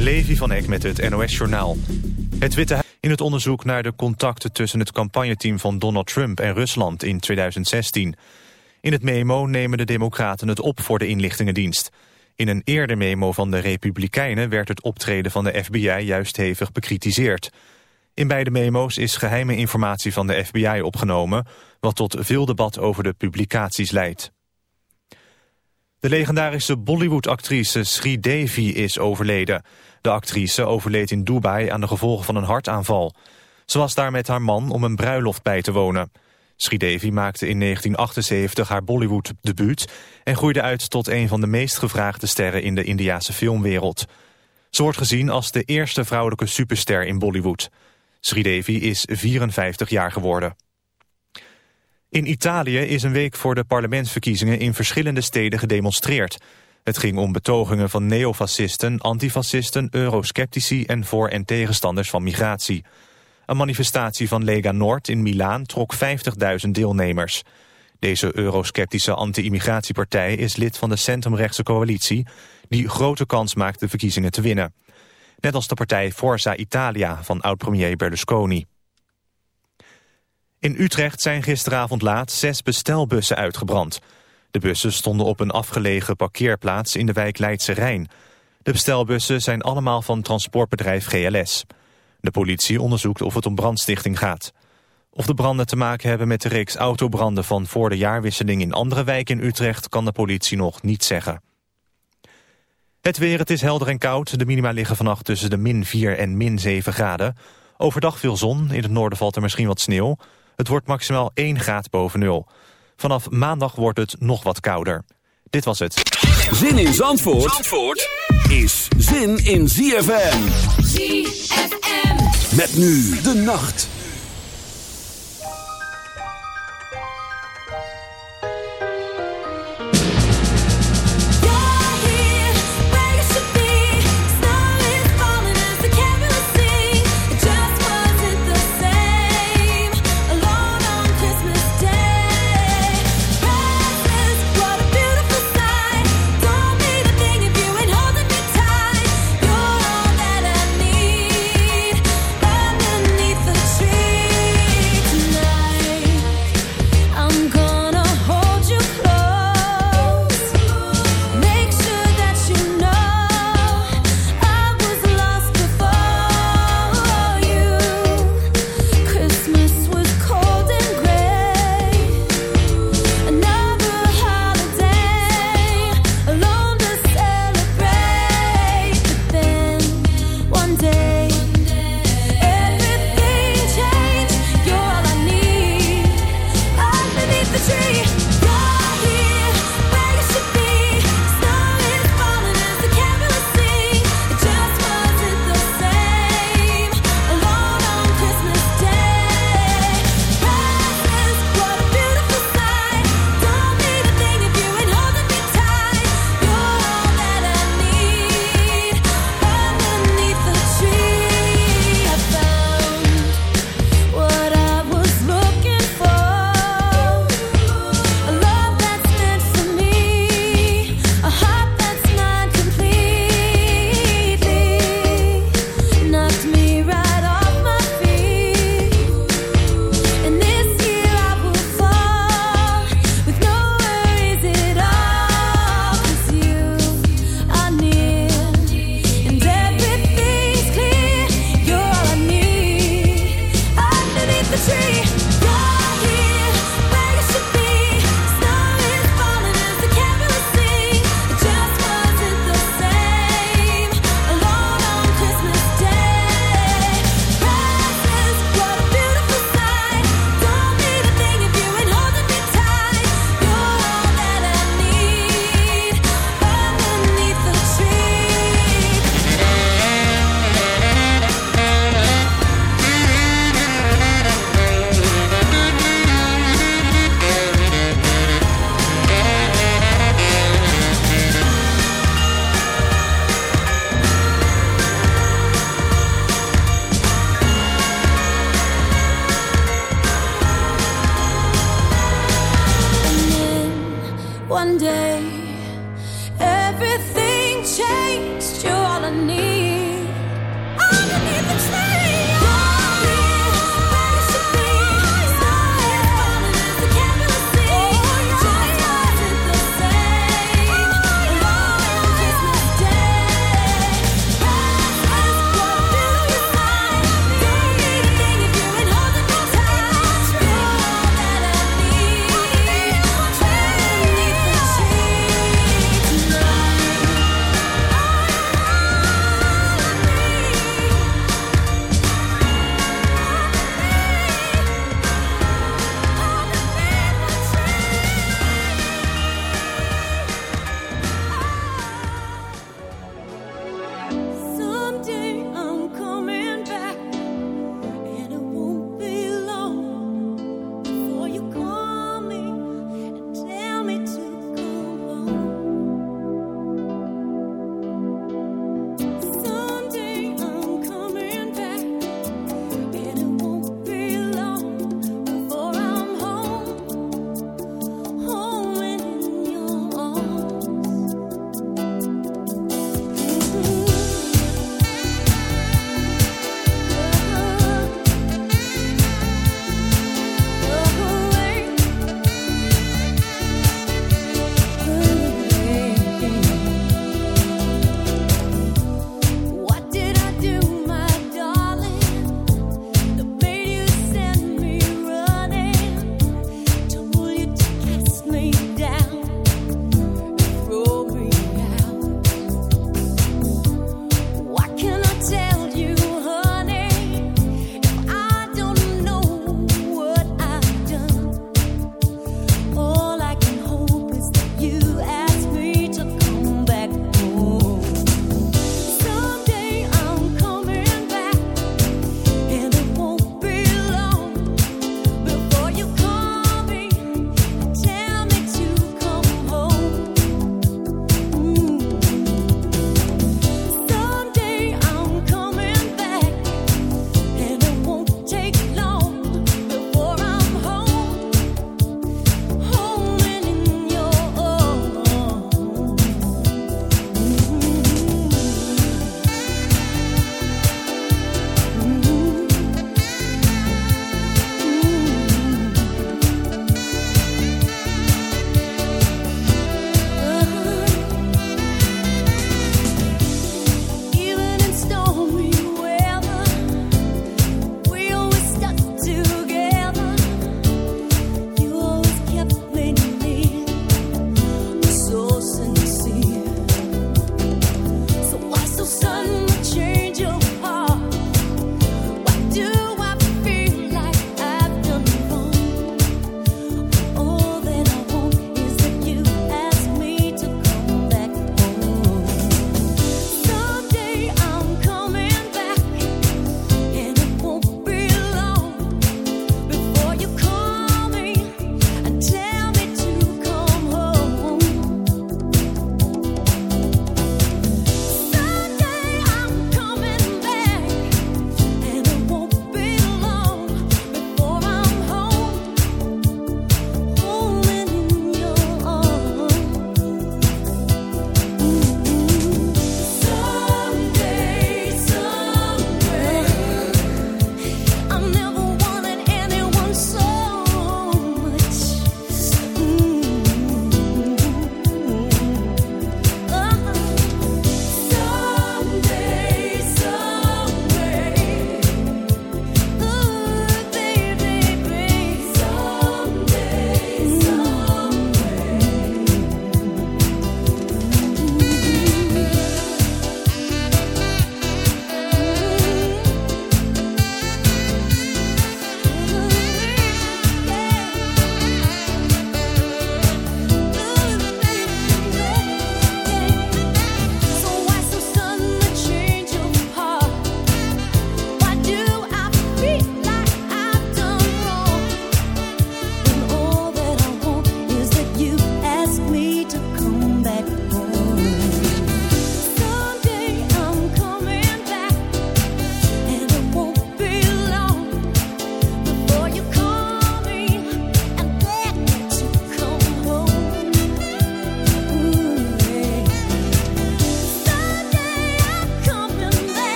Levi van Eck met het NOS-journaal. Het Witte Huis in het onderzoek naar de contacten tussen het campagneteam van Donald Trump en Rusland in 2016. In het memo nemen de democraten het op voor de inlichtingendienst. In een eerder memo van de Republikeinen werd het optreden van de FBI juist hevig bekritiseerd. In beide memo's is geheime informatie van de FBI opgenomen... wat tot veel debat over de publicaties leidt. De legendarische Bollywood-actrice Sri Devi is overleden. De actrice overleed in Dubai aan de gevolgen van een hartaanval. Ze was daar met haar man om een bruiloft bij te wonen. Sridevi maakte in 1978 haar Bollywood-debuut... en groeide uit tot een van de meest gevraagde sterren in de Indiase filmwereld. Ze wordt gezien als de eerste vrouwelijke superster in Bollywood. Sridevi is 54 jaar geworden. In Italië is een week voor de parlementsverkiezingen in verschillende steden gedemonstreerd. Het ging om betogingen van neofascisten, antifascisten, eurosceptici en voor- en tegenstanders van migratie. Een manifestatie van Lega Noord in Milaan trok 50.000 deelnemers. Deze eurosceptische anti-immigratiepartij is lid van de centrumrechtse coalitie... die grote kans maakt de verkiezingen te winnen. Net als de partij Forza Italia van oud-premier Berlusconi. In Utrecht zijn gisteravond laat zes bestelbussen uitgebrand. De bussen stonden op een afgelegen parkeerplaats in de wijk Leidse Rijn. De bestelbussen zijn allemaal van transportbedrijf GLS. De politie onderzoekt of het om brandstichting gaat. Of de branden te maken hebben met de reeks autobranden van voor de jaarwisseling in andere wijken in Utrecht kan de politie nog niet zeggen. Het weer, het is helder en koud. De minima liggen vannacht tussen de min 4 en min 7 graden. Overdag veel zon, in het noorden valt er misschien wat sneeuw. Het wordt maximaal 1 graad boven nul. Vanaf maandag wordt het nog wat kouder. Dit was het. Zin in Zandvoort, Zandvoort is zin in ZFM. ZFM. Met nu de nacht.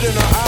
shit in her eye.